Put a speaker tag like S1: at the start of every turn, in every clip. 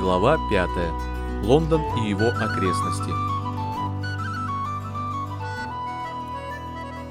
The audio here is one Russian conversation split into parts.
S1: Глава 5. Лондон и его окрестности.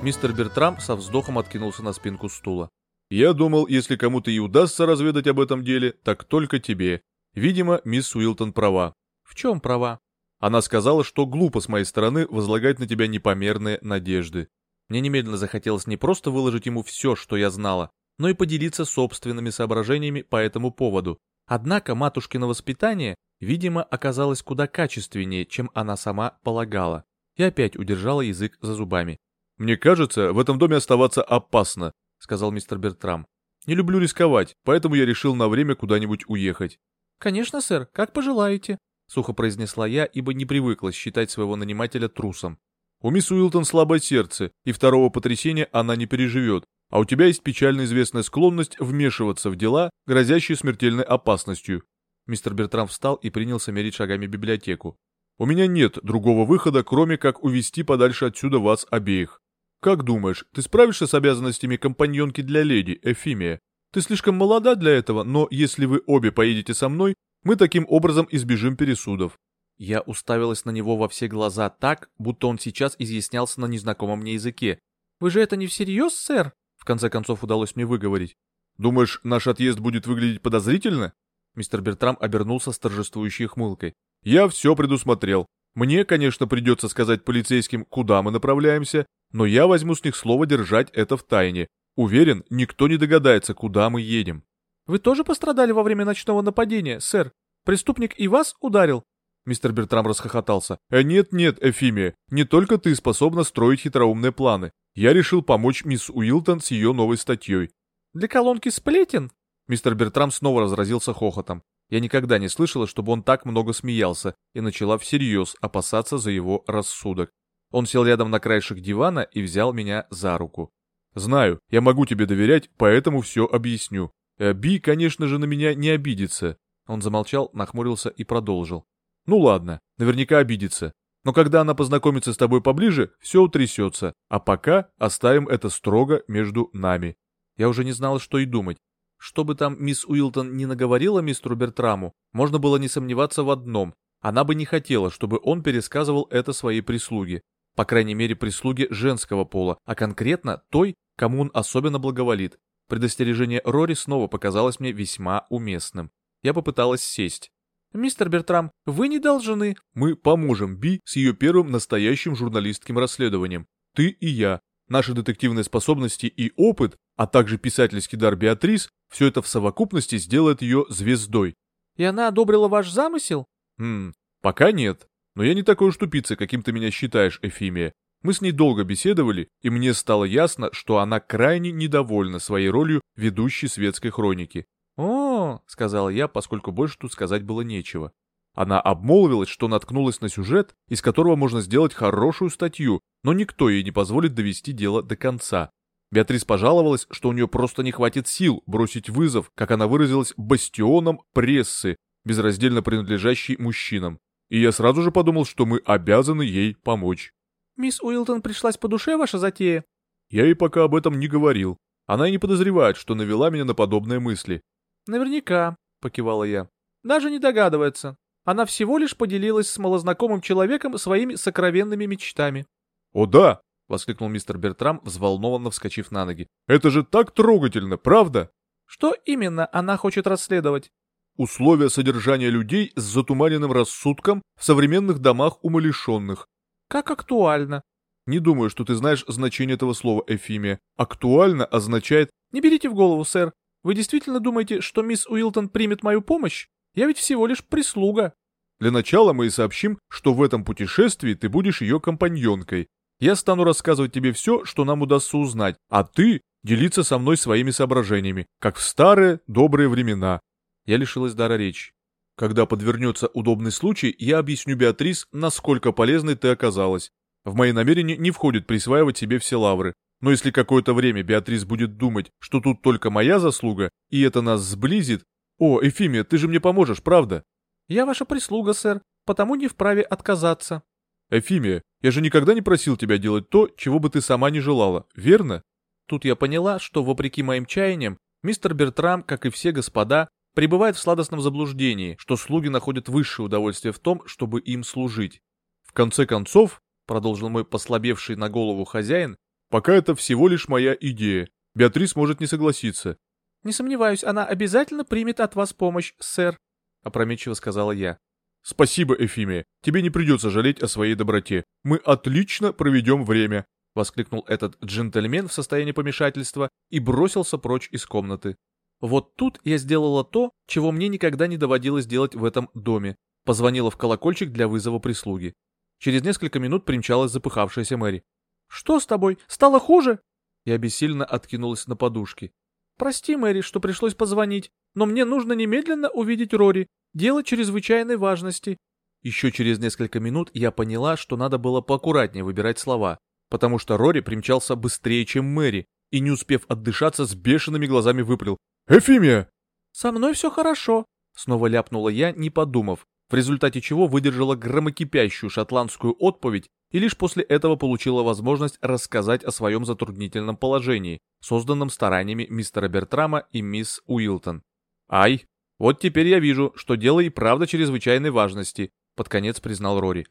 S1: Мистер Бертрам со вздохом откинулся на спинку стула. «Я думал, если кому-то и удастся разведать об этом деле, так только тебе. Видимо, мисс Уилтон права». «В чем права?» Она сказала, что глупо с моей стороны возлагать на тебя непомерные надежды. Мне немедленно захотелось не просто выложить ему все, что я знала, но и поделиться собственными соображениями по этому поводу. Однако матушкино воспитание, видимо, оказалось куда качественнее, чем она сама полагала. И опять удержала язык за зубами. «Мне кажется, в этом доме оставаться опасно», — сказал мистер Бертрам. «Не люблю рисковать, поэтому я решил на время куда-нибудь уехать».
S2: «Конечно, сэр, как пожелаете», — сухо произнесла я, ибо не привыкла считать своего нанимателя трусом.
S1: «У мисс Уилтон слабое сердце, и второго потрясения она не переживет, а у тебя есть печально известная склонность вмешиваться в дела, грозящие смертельной опасностью». Мистер Бертрам встал и принялся мерить шагами библиотеку. «У меня нет другого выхода, кроме как увести подальше отсюда вас обеих. Как думаешь, ты справишься с обязанностями компаньонки для леди, Эфимия? Ты слишком молода для этого, но если вы обе поедете со мной, мы таким образом избежим пересудов». Я уставилась на него во все глаза так, будто он сейчас изъяснялся на незнакомом мне языке.
S2: «Вы же это не всерьез, сэр?» В конце концов удалось мне выговорить.
S1: «Думаешь, наш отъезд будет выглядеть подозрительно?» Мистер Бертрам обернулся с торжествующей хмылкой. «Я все предусмотрел. Мне, конечно, придется сказать полицейским, куда мы направляемся, но я возьму с них слово держать это в тайне. Уверен, никто не догадается, куда мы едем.
S2: Вы тоже пострадали во время ночного нападения, сэр? Преступник и вас ударил?
S1: Мистер Бертрам расхохотался. «Э, «Нет-нет, Эфимия, не только ты способна строить хитроумные планы. Я решил помочь мисс Уилтон с ее новой статьей».
S2: «Для колонки сплетен?»
S1: Мистер Бертрам снова разразился хохотом. Я никогда не слышала, чтобы он так много смеялся, и начала всерьез опасаться за его рассудок. Он сел рядом на краешек дивана и взял меня за руку. «Знаю, я могу тебе доверять, поэтому все объясню. Э, Би, конечно же, на меня не обидится». Он замолчал, нахмурился и продолжил. «Ну ладно, наверняка обидится. Но когда она познакомится с тобой поближе, все утрясется. А пока оставим это строго между нами». Я уже не знала, что и думать. Что бы там мисс Уилтон не наговорила мистеру Бертраму, можно было не сомневаться в одном. Она бы не хотела, чтобы он пересказывал это своей прислуге по крайней мере прислуги женского пола, а конкретно той, кому он особенно благоволит. Предостережение Рори снова показалось мне весьма уместным. Я попыталась сесть.
S2: «Мистер Бертрам, вы не должны...»
S1: «Мы поможем Би с ее первым настоящим журналистским расследованием. Ты и я. Наши детективные способности и опыт, а также писательский дар Беатрис, все это в совокупности сделает ее звездой».
S2: «И она одобрила ваш замысел?»
S1: «Хм, пока нет. Но я не такой уж тупица, каким ты меня считаешь, Эфимия. Мы с ней долго беседовали, и мне стало ясно, что она крайне недовольна своей ролью ведущей светской хроники.
S2: «О, — сказала я, поскольку больше тут сказать было нечего.
S1: Она обмолвилась, что наткнулась на сюжет, из которого можно сделать хорошую статью, но никто ей не позволит довести дело до конца. Беатрис пожаловалась, что у нее просто не хватит сил бросить вызов, как она выразилась, бастионам прессы, безраздельно принадлежащей мужчинам и я сразу же подумал, что мы обязаны ей помочь.
S2: «Мисс Уилтон пришлась по душе ваша затея?»
S1: Я ей пока об этом не говорил. Она и не подозревает, что навела меня на подобные мысли.
S2: «Наверняка», — покивала я. «Даже не догадывается. Она всего лишь поделилась с малознакомым человеком своими сокровенными мечтами».
S1: «О да!» — воскликнул мистер Бертрам, взволнованно вскочив на ноги. «Это же так трогательно, правда?»
S2: «Что именно она хочет расследовать?»
S1: условия содержания людей с затуманенным рассудком в современных домах умалишенных.
S2: Как актуально.
S1: Не думаю, что ты знаешь значение этого слова, Эфимия. Актуально означает...
S2: Не берите в голову, сэр. Вы действительно думаете, что мисс Уилтон примет мою помощь? Я ведь всего лишь прислуга.
S1: Для начала мы и сообщим, что в этом путешествии ты будешь ее компаньонкой. Я стану рассказывать тебе все, что нам удастся узнать, а ты делиться со мной своими соображениями, как в старые добрые времена я лишилась дара речи. Когда подвернется удобный случай, я объясню Беатрис, насколько полезной ты оказалась. В мои намерения не входит присваивать себе все лавры. Но если какое-то время Беатрис будет думать, что тут только моя заслуга, и это нас сблизит... О, Эфимия, ты же мне поможешь, правда?
S2: Я ваша прислуга, сэр, потому не вправе отказаться.
S1: Эфимия, я же никогда не просил тебя делать то, чего бы ты сама не желала, верно?
S2: Тут я поняла, что, вопреки моим чаяниям, мистер Бертрам, как и все господа,
S1: пребывает в сладостном заблуждении, что слуги находят высшее удовольствие в том, чтобы им служить. В конце концов, продолжил мой послабевший на голову хозяин, пока это всего лишь моя идея. Беатрис может не согласиться.
S2: Не сомневаюсь, она обязательно примет от вас помощь, сэр, опрометчиво сказала я.
S1: Спасибо, Эфимия. Тебе не придется жалеть о своей доброте. Мы отлично проведем время, воскликнул этот джентльмен в состоянии помешательства и бросился прочь из комнаты. Вот тут я сделала то, чего мне никогда не доводилось делать в этом доме. Позвонила в колокольчик для вызова прислуги. Через несколько минут примчалась запыхавшаяся Мэри.
S2: «Что с тобой? Стало хуже?»
S1: Я бессильно откинулась на подушки.
S2: «Прости, Мэри, что пришлось позвонить, но мне нужно немедленно увидеть Рори. Дело чрезвычайной важности».
S1: Еще через несколько минут я поняла, что надо было поаккуратнее выбирать слова, потому что Рори примчался быстрее, чем Мэри, и, не успев отдышаться, с бешеными глазами выпалил. «Эфимия!»
S2: «Со мной все хорошо», —
S1: снова ляпнула я, не подумав, в результате чего выдержала громокипящую шотландскую отповедь и лишь после этого получила возможность рассказать о своем затруднительном положении, созданном стараниями мистера Бертрама и мисс Уилтон. «Ай, вот теперь я вижу, что дело и правда чрезвычайной важности», под конец признал Рори.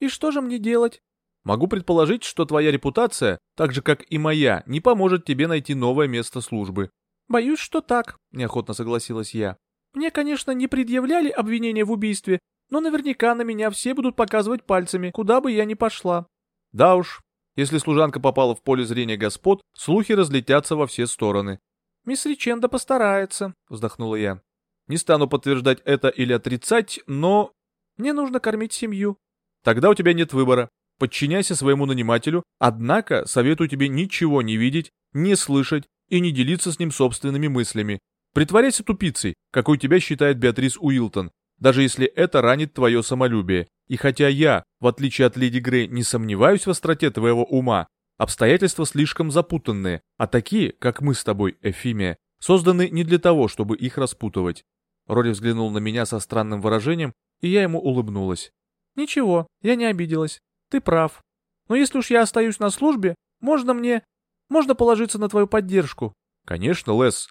S2: «И что же мне делать?»
S1: «Могу предположить, что твоя репутация, так же как и моя, не поможет тебе найти новое место службы».
S2: «Боюсь, что так», — неохотно согласилась я. Мне, конечно, не предъявляли обвинения в убийстве, но наверняка на меня все будут показывать пальцами, куда бы я ни пошла.
S1: Да уж, если служанка попала в поле зрения господ, слухи разлетятся во все стороны.
S2: Мисс Риченда постарается, вздохнула я.
S1: Не стану подтверждать это или отрицать, но...
S2: Мне нужно кормить семью.
S1: Тогда у тебя нет выбора. Подчиняйся своему нанимателю, однако советую тебе ничего не видеть, не слышать и не делиться с ним собственными мыслями, Притворяйся тупицей, какой тебя считает Беатрис Уилтон, даже если это ранит твое самолюбие. И хотя я, в отличие от леди Грей, не сомневаюсь в остроте твоего ума, обстоятельства слишком запутанные, а такие, как мы с тобой, Эфимия, созданы не для того, чтобы их распутывать. Рори взглянул на меня со странным выражением, и я ему улыбнулась.
S2: «Ничего, я не обиделась. Ты прав. Но если уж я остаюсь на службе, можно мне... Можно положиться на твою поддержку».
S1: «Конечно, Лес.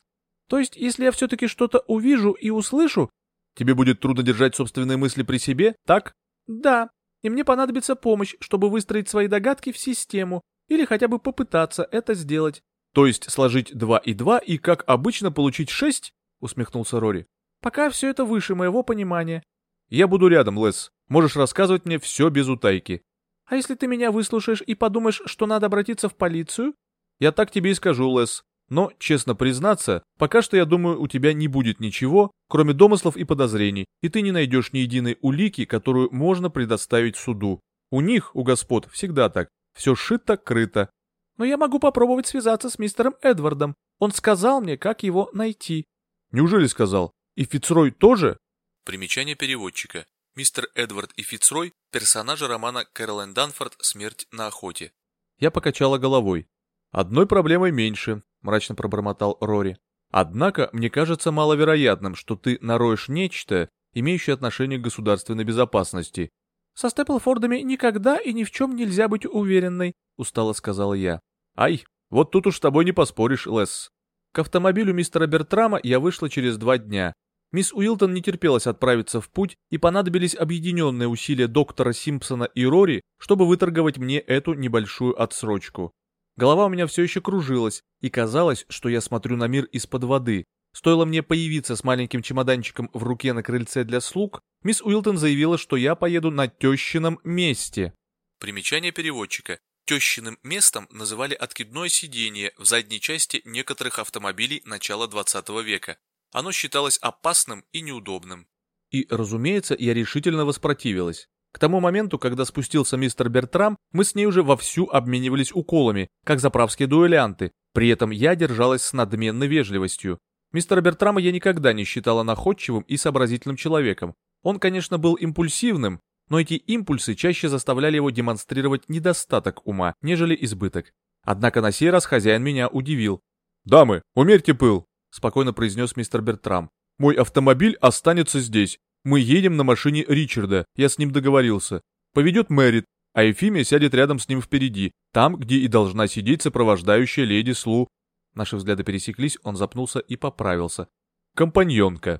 S2: То есть, если я все-таки что-то увижу и услышу...
S1: Тебе будет трудно держать собственные мысли при себе, так?
S2: Да, и мне понадобится помощь, чтобы выстроить свои догадки в систему, или хотя бы попытаться это сделать.
S1: То есть сложить 2 и 2 и, как обычно, получить 6? Усмехнулся Рори.
S2: Пока все это выше моего понимания.
S1: Я буду рядом, Лес. Можешь рассказывать мне все без утайки.
S2: А если ты меня выслушаешь и подумаешь, что надо обратиться в полицию?
S1: Я так тебе и скажу, Лес. Но, честно признаться, пока что я думаю, у тебя не будет ничего, кроме домыслов и подозрений, и ты не найдешь ни единой улики, которую можно предоставить суду. У них, у господ, всегда так. Все шито-крыто.
S2: Но я могу попробовать связаться с мистером Эдвардом. Он сказал мне, как его найти.
S1: Неужели сказал? И Фицрой тоже?
S3: Примечание переводчика. Мистер Эдвард и Фицрой – персонажи романа Кэролайн Данфорд «Смерть на охоте».
S1: Я покачала головой. Одной проблемой меньше мрачно пробормотал Рори. Однако, мне кажется маловероятным, что ты нароешь нечто, имеющее отношение к государственной безопасности.
S2: Со Степлфордами никогда и ни в чем нельзя быть уверенной, устало сказала я.
S1: Ай, вот тут уж с тобой не поспоришь, Лес. К автомобилю мистера Бертрама я вышла через два дня. Мисс Уилтон не терпелась отправиться в путь, и понадобились объединенные усилия доктора Симпсона и Рори, чтобы выторговать мне эту небольшую отсрочку. Голова у меня все еще кружилась, и казалось, что я смотрю на мир из-под воды. Стоило мне появиться с маленьким чемоданчиком в руке на крыльце для слуг, мисс Уилтон заявила, что я поеду на тещином месте.
S3: Примечание переводчика. Тещиным местом называли откидное сиденье в задней части некоторых автомобилей начала 20 века. Оно считалось опасным и неудобным.
S1: И, разумеется, я решительно воспротивилась. К тому моменту, когда спустился мистер Бертрам, мы с ней уже вовсю обменивались уколами, как заправские дуэлянты. При этом я держалась с надменной вежливостью. Мистера Бертрама я никогда не считала находчивым и сообразительным человеком. Он, конечно, был импульсивным, но эти импульсы чаще заставляли его демонстрировать недостаток ума, нежели избыток. Однако на сей раз хозяин меня удивил. «Дамы, умерьте пыл», — спокойно произнес мистер Бертрам. «Мой автомобиль останется здесь. Мы едем на машине Ричарда, я с ним договорился. Поведет Мэрит, а Ефимия сядет рядом с ним впереди, там, где и должна сидеть сопровождающая леди Слу. Наши взгляды пересеклись, он запнулся и поправился. Компаньонка.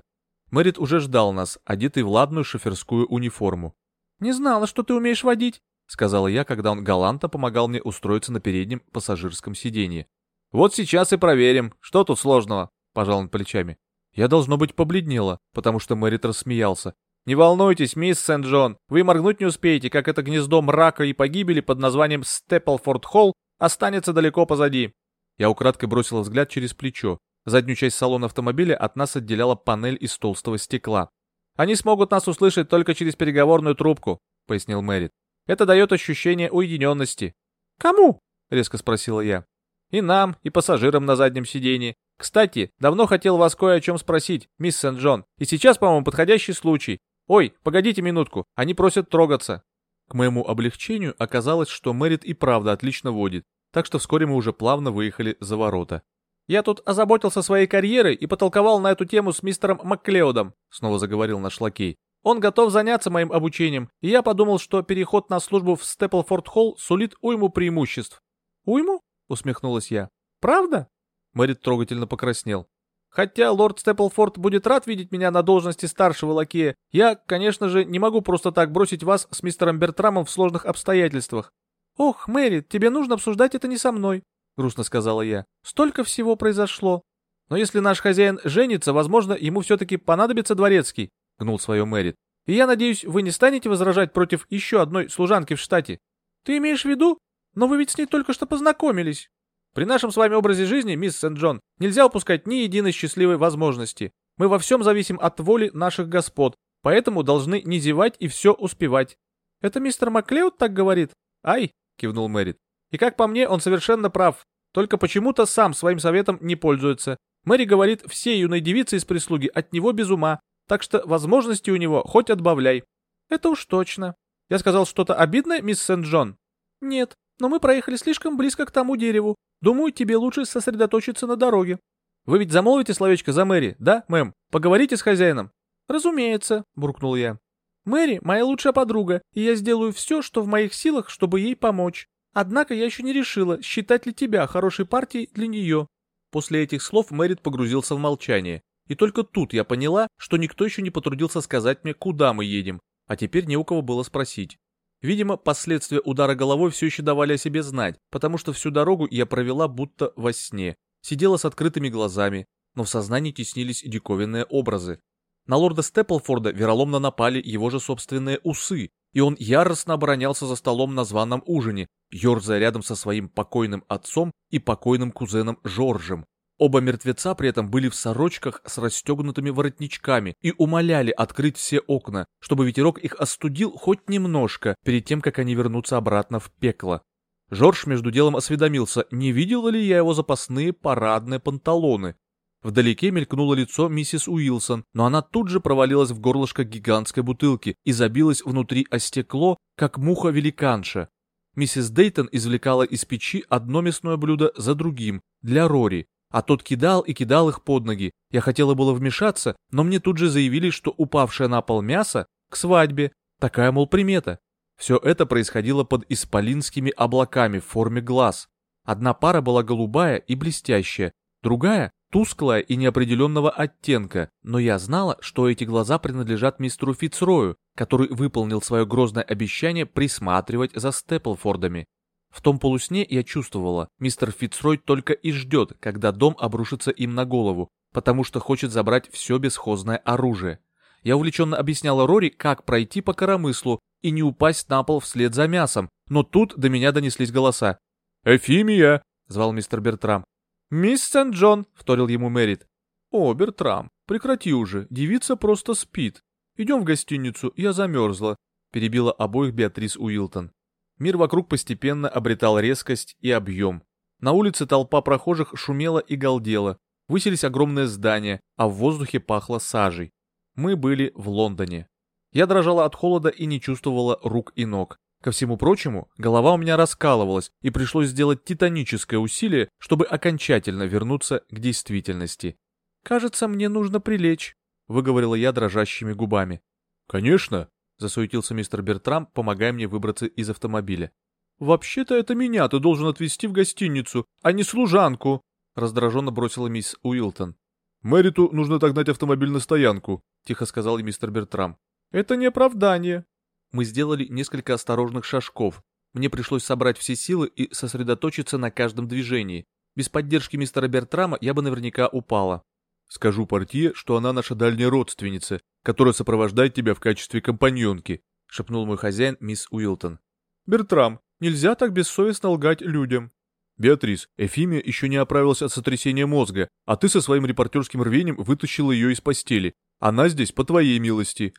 S1: Мэрит уже ждал нас, одетый в ладную шоферскую униформу.
S2: «Не знала, что ты умеешь водить», —
S1: сказала я, когда он галантно помогал мне устроиться на переднем пассажирском сиденье. «Вот сейчас и проверим, что тут сложного», — пожал он плечами. Я, должно быть, побледнела, потому что Мэрит рассмеялся. «Не волнуйтесь, мисс Сент-Джон, вы моргнуть не успеете, как это гнездо мрака и погибели под названием Степлфорд-Холл останется далеко позади». Я украдкой бросила взгляд через плечо. Заднюю часть салона автомобиля от нас отделяла панель из толстого стекла. «Они смогут нас услышать только через переговорную трубку», — пояснил Мэрит. «Это дает ощущение уединенности».
S2: «Кому?»
S1: — резко спросила я. «И нам, и пассажирам на заднем сидении. Кстати, давно хотел вас кое о чем спросить, мисс Сент-Джон, и сейчас, по-моему, подходящий случай. Ой, погодите минутку, они просят трогаться». К моему облегчению оказалось, что Мэрит и правда отлично водит, так что вскоре мы уже плавно выехали за ворота.
S2: «Я тут озаботился своей карьерой и потолковал на эту тему с мистером Макклеодом», снова заговорил наш лакей. «Он готов заняться моим обучением, и я подумал, что переход на службу в Степлфорд-Холл сулит уйму преимуществ».
S1: «Уйму?» — усмехнулась я.
S2: «Правда?»
S1: Мэрит трогательно покраснел.
S2: Хотя лорд Степлфорд будет рад видеть меня на должности старшего лакея, я, конечно же, не могу просто так бросить вас с мистером Бертрамом в сложных обстоятельствах. Ох, Мэри, тебе нужно обсуждать это не со мной, грустно сказала я. Столько всего произошло. Но если наш хозяин женится, возможно, ему все-таки понадобится дворецкий, гнул свое Мэрит. И я надеюсь, вы не станете возражать против еще одной служанки в штате. Ты имеешь в виду? Но вы ведь с ней только что познакомились. При нашем с вами образе жизни, мисс Сент-Джон, нельзя упускать ни единой счастливой возможности. Мы во всем зависим от воли наших господ, поэтому должны не зевать и все успевать. Это мистер Маклеуд так говорит? Ай, кивнул Мэрит. И как по мне, он совершенно прав. Только почему-то сам своим советом не пользуется. Мэри говорит, все юные девицы из прислуги от него без ума, так что возможности у него хоть отбавляй. Это уж точно. Я сказал что-то обидное, мисс Сент-Джон? Нет, но мы проехали слишком близко к тому дереву. Думаю, тебе лучше сосредоточиться на дороге. Вы ведь замолвите словечко за Мэри, да, мэм? Поговорите с хозяином. Разумеется, буркнул я. Мэри моя лучшая подруга, и я сделаю все, что в моих силах, чтобы ей помочь. Однако я еще не решила, считать ли тебя хорошей партией для нее. После этих слов Мэрит погрузился в молчание. И только тут я поняла, что никто еще не потрудился сказать мне, куда мы едем, а теперь не у кого было спросить. Видимо, последствия удара головой все еще давали о себе знать, потому что всю дорогу я провела будто во сне. Сидела с открытыми глазами, но в сознании теснились диковинные образы. На лорда Степлфорда вероломно напали его же собственные усы, и он яростно оборонялся за столом на званом ужине, ерзая рядом со своим покойным отцом и покойным кузеном Жоржем. Оба мертвеца при этом были в сорочках с расстегнутыми воротничками и умоляли открыть все окна, чтобы ветерок их остудил хоть немножко перед тем, как они вернутся обратно в пекло. Жорж между делом осведомился, не видел ли я его запасные парадные панталоны. Вдалеке мелькнуло лицо миссис Уилсон, но она тут же провалилась в горлышко гигантской бутылки и забилась внутри о стекло, как муха-великанша. Миссис Дейтон извлекала из печи одно мясное блюдо за другим, для Рори, а тот кидал и кидал их под ноги. Я хотела было вмешаться, но мне тут же заявили, что упавшее на пол мясо к свадьбе. Такая, мол, примета. Все это происходило под исполинскими облаками в форме глаз. Одна пара была голубая и блестящая, другая — тусклая и неопределенного оттенка, но я знала, что эти глаза принадлежат мистеру Фицрою, который выполнил свое грозное обещание присматривать за Степлфордами. В том полусне я чувствовала, мистер Фицрой только и ждет, когда дом обрушится им на голову, потому что хочет забрать все бесхозное оружие. Я увлеченно объясняла Рори, как пройти по коромыслу и не упасть на пол вслед за мясом, но тут до меня донеслись голоса. «Эфимия!» — звал мистер Бертрам. «Мисс Сент-Джон!» — вторил ему Мэрит.
S1: «О, Бертрам, прекрати уже, девица просто спит. Идем в гостиницу, я замерзла», — перебила обоих Беатрис Уилтон. Мир вокруг постепенно обретал резкость и объем. На улице толпа прохожих шумела и галдела, высились огромные здания, а в воздухе пахло сажей. Мы были в Лондоне. Я дрожала от холода и не чувствовала рук и ног. Ко всему прочему, голова у меня раскалывалась, и пришлось сделать титаническое усилие, чтобы окончательно вернуться к действительности.
S2: «Кажется, мне нужно прилечь», — выговорила я дрожащими губами.
S1: «Конечно», — засуетился мистер Бертрам, помогая мне выбраться из автомобиля. «Вообще-то это меня ты должен отвезти в гостиницу, а не служанку», — раздраженно бросила мисс Уилтон. «Мэриту нужно отогнать автомобиль на стоянку», — тихо сказал мистер Бертрам.
S2: «Это не оправдание».
S1: Мы сделали несколько осторожных шажков. Мне пришлось собрать все силы и сосредоточиться на каждом движении. Без поддержки мистера Бертрама я бы наверняка упала. Скажу портье, что она наша дальняя родственница, которая сопровождает тебя в качестве компаньонки, шепнул мой хозяин мисс Уилтон.
S2: Бертрам, нельзя так бессовестно лгать людям.
S1: Беатрис, Эфимия еще не оправилась от сотрясения мозга, а ты со своим репортерским рвением вытащила ее из постели. Она здесь по твоей милости.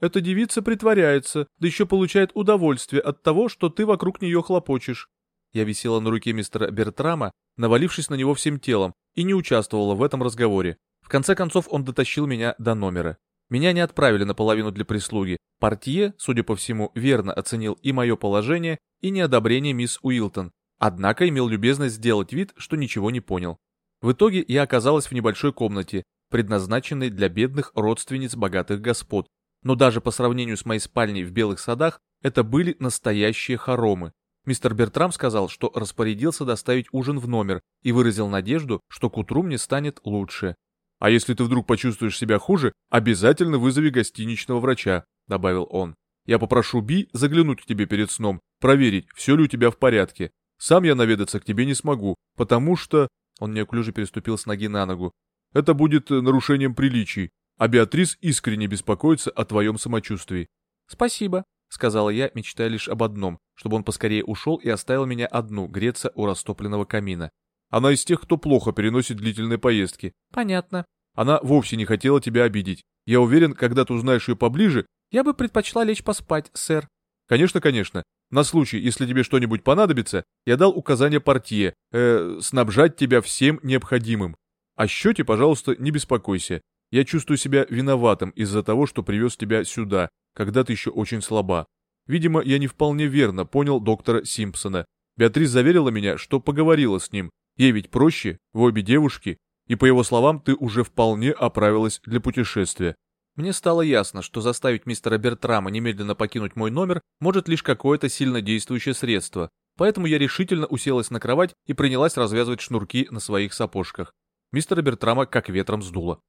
S2: Эта девица притворяется, да еще получает удовольствие от того, что ты вокруг нее хлопочешь.
S1: Я висела на руке мистера Бертрама, навалившись на него всем телом, и не участвовала в этом разговоре. В конце концов он дотащил меня до номера. Меня не отправили наполовину для прислуги. Портье, судя по всему, верно оценил и мое положение, и неодобрение мисс Уилтон, однако имел любезность сделать вид, что ничего не понял. В итоге я оказалась в небольшой комнате, предназначенной для бедных родственниц богатых господ, но даже по сравнению с моей спальней в Белых садах, это были настоящие хоромы. Мистер Бертрам сказал, что распорядился доставить ужин в номер и выразил надежду, что к утру мне станет лучше. «А если ты вдруг почувствуешь себя хуже, обязательно вызови гостиничного врача», — добавил он. «Я попрошу Би заглянуть к тебе перед сном, проверить, все ли у тебя в порядке. Сам я наведаться к тебе не смогу, потому что...» Он неуклюже переступил с ноги на ногу. «Это будет нарушением приличий, а Беатрис искренне беспокоится о твоем самочувствии».
S2: «Спасибо», —
S1: сказала я, мечтая лишь об одном, чтобы он поскорее ушел и оставил меня одну греться у растопленного камина. Она из тех, кто плохо переносит длительные поездки.
S2: Понятно.
S1: Она вовсе не хотела тебя обидеть. Я уверен, когда ты узнаешь ее поближе...
S2: Я бы предпочла лечь поспать, сэр.
S1: Конечно, конечно. На случай, если тебе что-нибудь понадобится, я дал указание портье, э, снабжать тебя всем необходимым. О счете, пожалуйста, не беспокойся. Я чувствую себя виноватым из-за того, что привез тебя сюда, когда ты еще очень слаба. Видимо, я не вполне верно понял доктора Симпсона. Беатрис заверила меня, что поговорила с ним. Ей ведь проще, в обе девушки, и по его словам, ты уже вполне оправилась для путешествия. Мне стало ясно, что заставить мистера Бертрама немедленно покинуть мой номер может лишь какое-то сильно действующее средство, поэтому я решительно уселась на кровать и принялась развязывать шнурки на своих сапожках. Мистера Бертрама как ветром сдуло.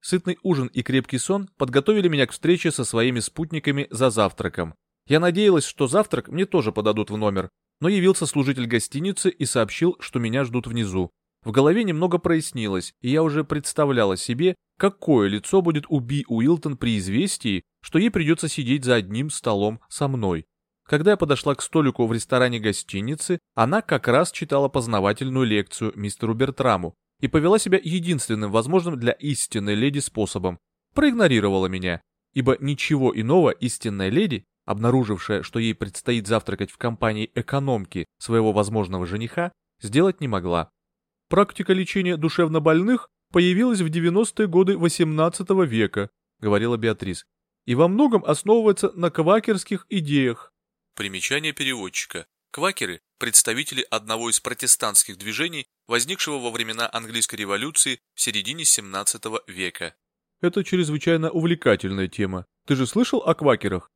S1: Сытный ужин и крепкий сон подготовили меня к встрече со своими спутниками за завтраком. Я надеялась, что завтрак мне тоже подадут в номер, но явился служитель гостиницы и сообщил, что меня ждут внизу. В голове немного прояснилось, и я уже представляла себе, какое лицо будет у Би Уилтон при известии, что ей придется сидеть за одним столом со мной. Когда я подошла к столику в ресторане гостиницы, она как раз читала познавательную лекцию мистеру Бертраму, и повела себя единственным возможным для истинной леди способом. Проигнорировала меня, ибо ничего иного истинная леди, обнаружившая, что ей предстоит завтракать в компании экономки своего возможного жениха, сделать не могла. Практика лечения душевнобольных появилась в 90-е годы XVIII века, говорила Беатрис, и во многом основывается на квакерских идеях.
S3: Примечание переводчика. Квакеры – представители одного из протестантских движений, возникшего во времена английской революции в середине 17 века.
S1: Это чрезвычайно увлекательная тема. Ты же слышал о квакерах?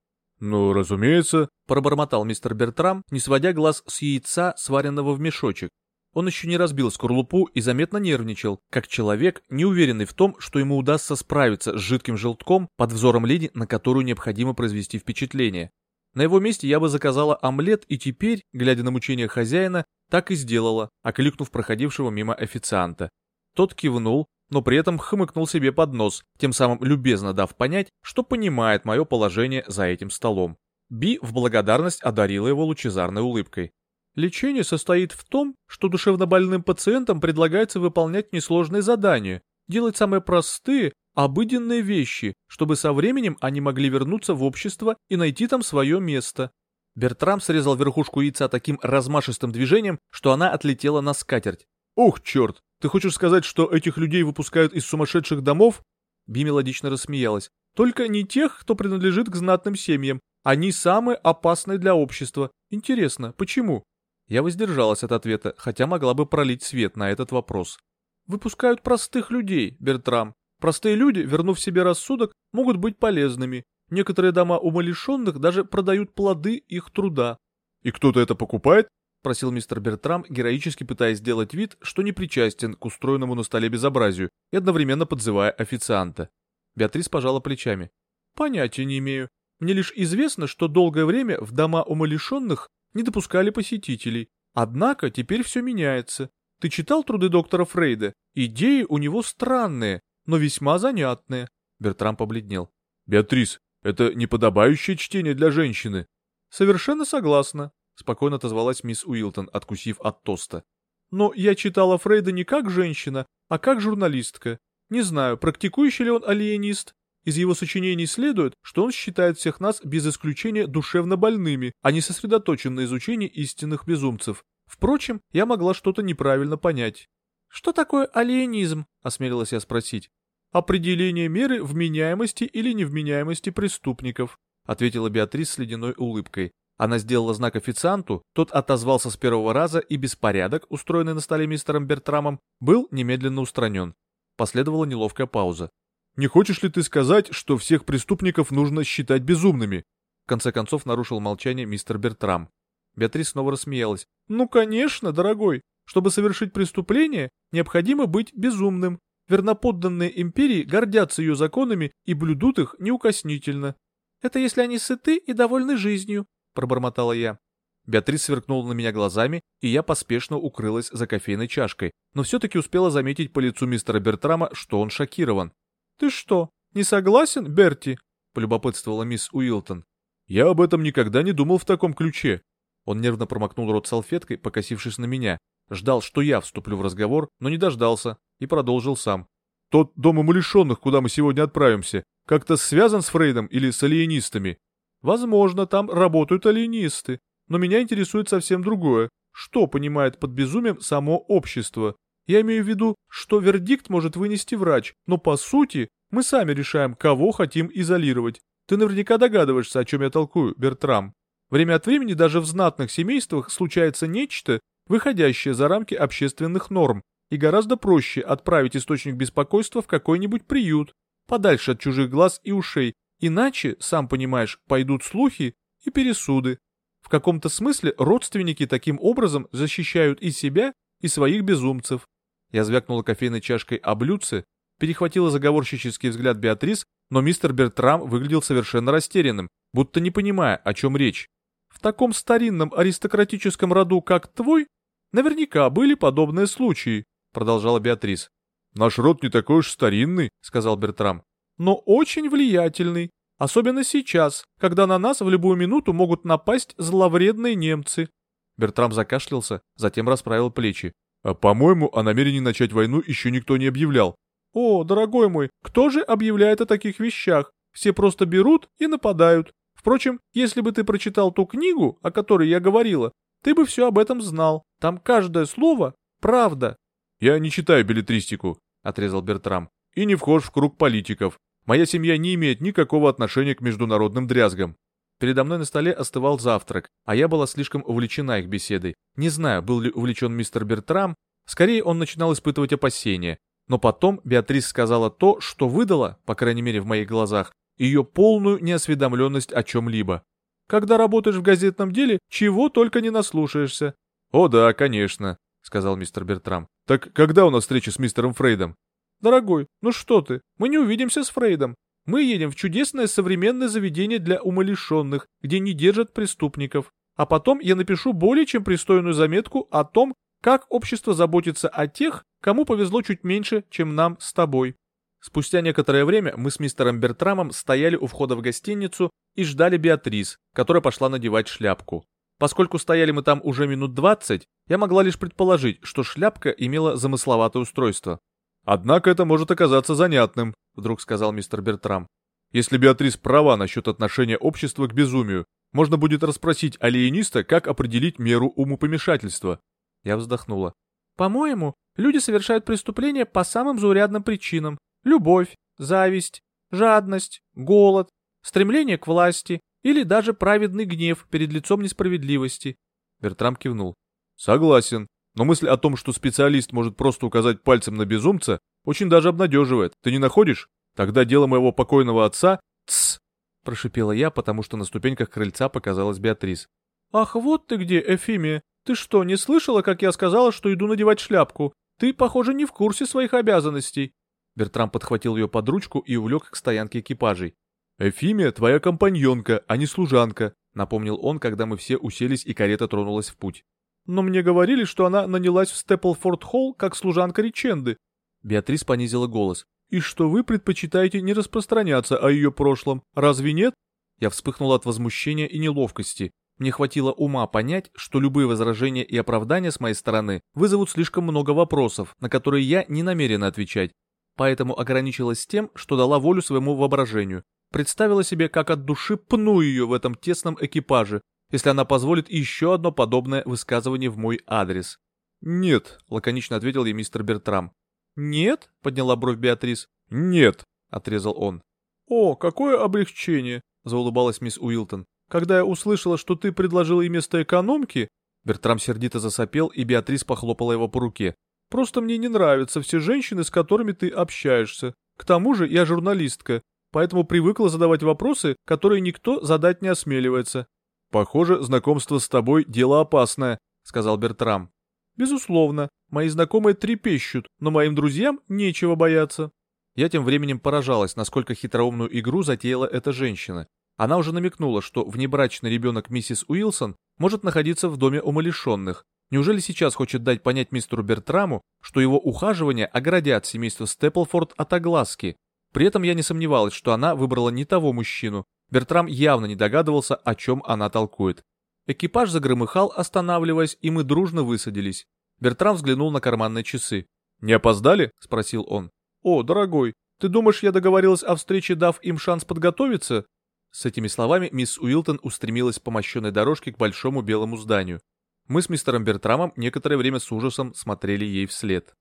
S1: Ну, разумеется, пробормотал мистер Бертрам, не сводя глаз с яйца, сваренного в мешочек. Он еще не разбил скорлупу и заметно нервничал, как человек, не уверенный в том, что ему удастся справиться с жидким желтком под взором леди, на которую необходимо произвести впечатление. На его месте я бы заказала омлет и теперь, глядя на мучения хозяина, так и сделала, окликнув проходившего мимо официанта. Тот кивнул, но при этом хмыкнул себе под нос, тем самым любезно дав понять, что понимает мое положение за этим столом. Би в благодарность одарила его лучезарной улыбкой. Лечение состоит в том, что душевнобольным пациентам предлагается выполнять несложные задания, делать самые простые, обыденные вещи, чтобы со временем они могли вернуться в общество и найти там свое место. Бертрам срезал верхушку яйца таким размашистым движением, что она отлетела на скатерть. «Ух, черт! Ты хочешь сказать, что этих людей выпускают из сумасшедших домов?» Би мелодично рассмеялась. «Только не тех, кто принадлежит к знатным семьям. Они самые опасные для общества. Интересно, почему?» Я воздержалась от ответа, хотя могла бы пролить свет на этот вопрос. «Выпускают простых людей, Бертрам. Простые люди, вернув себе рассудок, могут быть полезными. Некоторые дома умалишенных даже продают плоды их труда. И кто-то это покупает? Спросил мистер Бертрам, героически пытаясь сделать вид, что не причастен к устроенному на столе безобразию и одновременно подзывая официанта. Беатрис пожала плечами. «Понятия не имею. Мне лишь известно, что долгое время в дома умалишенных не допускали посетителей. Однако теперь все меняется. Ты читал труды доктора Фрейда? Идеи у него странные, но весьма занятные». Бертрам побледнел. «Беатрис, это неподобающее чтение для женщины». «Совершенно согласна», — спокойно отозвалась мисс Уилтон, откусив от тоста. «Но я читала Фрейда не как женщина, а как журналистка. Не знаю, практикующий ли он алиенист. Из его сочинений следует, что он считает всех нас без исключения душевно больными, а не сосредоточен на изучении истинных безумцев. Впрочем, я могла что-то неправильно понять. «Что такое алиенизм?» — осмелилась я спросить. «Определение меры вменяемости или невменяемости преступников», — ответила Беатрис с ледяной улыбкой. Она сделала знак официанту, тот отозвался с первого раза, и беспорядок, устроенный на столе мистером Бертрамом, был немедленно устранен. Последовала неловкая пауза. «Не хочешь ли ты сказать, что всех преступников нужно считать безумными?» В конце концов нарушил молчание мистер Бертрам. Беатрис снова рассмеялась. «Ну, конечно, дорогой. Чтобы совершить преступление, необходимо быть безумным. Верноподданные империи гордятся ее законами и блюдут их неукоснительно. Это если они сыты и довольны жизнью», — пробормотала я. Беатрис сверкнула на меня глазами, и я поспешно укрылась за кофейной чашкой, но все-таки успела заметить по лицу мистера Бертрама, что он шокирован. «Ты что, не согласен, Берти?» — полюбопытствовала мисс Уилтон. «Я об этом никогда не думал в таком ключе». Он нервно промокнул рот салфеткой, покосившись на меня. Ждал, что я вступлю в разговор, но не дождался, и продолжил сам. «Тот дом умалишенных, куда мы сегодня отправимся, как-то связан с Фрейдом или с алиенистами?» «Возможно, там работают алиенисты, но меня интересует совсем другое. Что понимает под безумием само общество? Я имею в виду, что вердикт может вынести врач, но по сути мы сами решаем, кого хотим изолировать. Ты наверняка догадываешься, о чем я толкую, Бертрам. Время от времени даже в знатных семействах случается нечто, выходящее за рамки общественных норм, и гораздо проще отправить источник беспокойства в какой-нибудь приют, подальше от чужих глаз и ушей, иначе, сам понимаешь, пойдут слухи и пересуды. В каком-то смысле родственники таким образом защищают и себя, и своих безумцев. Я звякнула кофейной чашкой о блюдце, перехватила заговорщический взгляд Беатрис, но мистер Бертрам выглядел совершенно растерянным, будто не понимая, о чем речь. В таком старинном аристократическом роду, как твой, наверняка были подобные случаи, продолжала Беатрис. Наш род не такой уж старинный, сказал Бертрам, но очень влиятельный. Особенно сейчас, когда на нас в любую минуту могут напасть зловредные немцы. Бертрам закашлялся, затем расправил плечи. А, по-моему, о намерении начать войну еще никто не объявлял. О, дорогой мой, кто же объявляет о таких вещах? Все просто берут и нападают. Впрочем, если бы ты прочитал ту книгу, о которой я говорила, ты бы все об этом знал. Там каждое слово — правда. Я не читаю билетристику, отрезал Бертрам, и не вхож в круг политиков. Моя семья не имеет никакого отношения к международным дрязгам. Передо мной на столе остывал завтрак, а я была слишком увлечена их беседой. Не знаю, был ли увлечен мистер Бертрам, скорее он начинал испытывать опасения. Но потом Беатрис сказала то, что выдало, по крайней мере в моих глазах, ее полную неосведомленность о чем-либо. Когда работаешь в газетном деле, чего только не наслушаешься. «О да, конечно», — сказал мистер Бертрам. «Так когда у нас встреча с мистером Фрейдом?» «Дорогой, ну что ты, мы не увидимся с Фрейдом. Мы едем в чудесное современное заведение для умалишенных, где не держат преступников. А потом я напишу более чем пристойную заметку о том, как общество заботится о тех, кому повезло чуть меньше, чем нам с тобой. Спустя некоторое время мы с мистером Бертрамом стояли у входа в гостиницу и ждали Беатрис, которая пошла надевать шляпку. Поскольку стояли мы там уже минут двадцать, я могла лишь предположить, что шляпка имела замысловатое устройство. «Однако это может оказаться занятным», — вдруг сказал мистер Бертрам. «Если Беатрис права насчет отношения общества к безумию, можно будет расспросить алиениста, как определить меру умопомешательства». Я вздохнула. «По-моему, люди совершают преступления по самым заурядным причинам. Любовь, зависть, жадность, голод, стремление к власти или даже праведный гнев перед лицом несправедливости». Бертрам кивнул. «Согласен. Но мысль о том, что специалист может просто указать пальцем на безумца, очень даже обнадеживает. Ты не находишь? Тогда дело моего покойного отца... Тссс! Прошипела я, потому что на ступеньках крыльца показалась Беатрис. «Ах, вот ты где, Эфимия!
S2: Ты что, не слышала, как я сказала, что иду надевать шляпку? Ты, похоже, не в курсе своих обязанностей.
S1: Бертрам подхватил ее под ручку и увлек к стоянке экипажей. «Эфимия твоя компаньонка, а не служанка», — напомнил он, когда мы все уселись и карета тронулась в путь.
S2: «Но мне говорили, что она нанялась в Степлфорд-Холл как служанка Риченды».
S1: Беатрис понизила голос.
S2: «И что вы предпочитаете не распространяться о ее прошлом, разве нет?»
S1: Я вспыхнул от возмущения и неловкости. Мне хватило ума понять, что любые возражения и оправдания с моей стороны вызовут слишком много вопросов, на которые я не намерен отвечать. Поэтому ограничилась тем, что дала волю своему воображению. Представила себе, как от души пну ее в этом тесном экипаже, если она позволит еще одно подобное высказывание в мой адрес.
S2: «Нет», —
S1: лаконично ответил ей мистер Бертрам.
S2: «Нет?» — подняла бровь Беатрис.
S1: «Нет», — отрезал он.
S2: «О, какое облегчение!» — заулыбалась мисс Уилтон. Когда я услышала, что ты предложил ей место экономки...»
S1: Бертрам сердито засопел, и Беатрис похлопала его по руке.
S2: «Просто мне не нравятся все женщины, с которыми ты общаешься. К тому же я журналистка, поэтому привыкла задавать вопросы, которые никто задать не осмеливается».
S1: «Похоже, знакомство с тобой — дело опасное», — сказал Бертрам.
S2: «Безусловно. Мои знакомые трепещут, но моим друзьям нечего бояться».
S1: Я тем временем поражалась, насколько хитроумную игру затеяла эта женщина. Она уже намекнула, что внебрачный ребенок миссис Уилсон может находиться в доме умалишенных. Неужели сейчас хочет дать понять мистеру Бертраму, что его ухаживания оградят семейство Степлфорд от огласки? При этом я не сомневалась, что она выбрала не того мужчину. Бертрам явно не догадывался, о чем она толкует. Экипаж загромыхал, останавливаясь, и мы дружно высадились. Бертрам взглянул на карманные часы.
S2: «Не опоздали?» — спросил он. «О, дорогой, ты думаешь, я договорилась о встрече, дав им шанс подготовиться?
S1: С этими словами мисс Уилтон устремилась по мощенной дорожке к большому белому зданию. Мы с мистером Бертрамом некоторое время с ужасом смотрели ей вслед.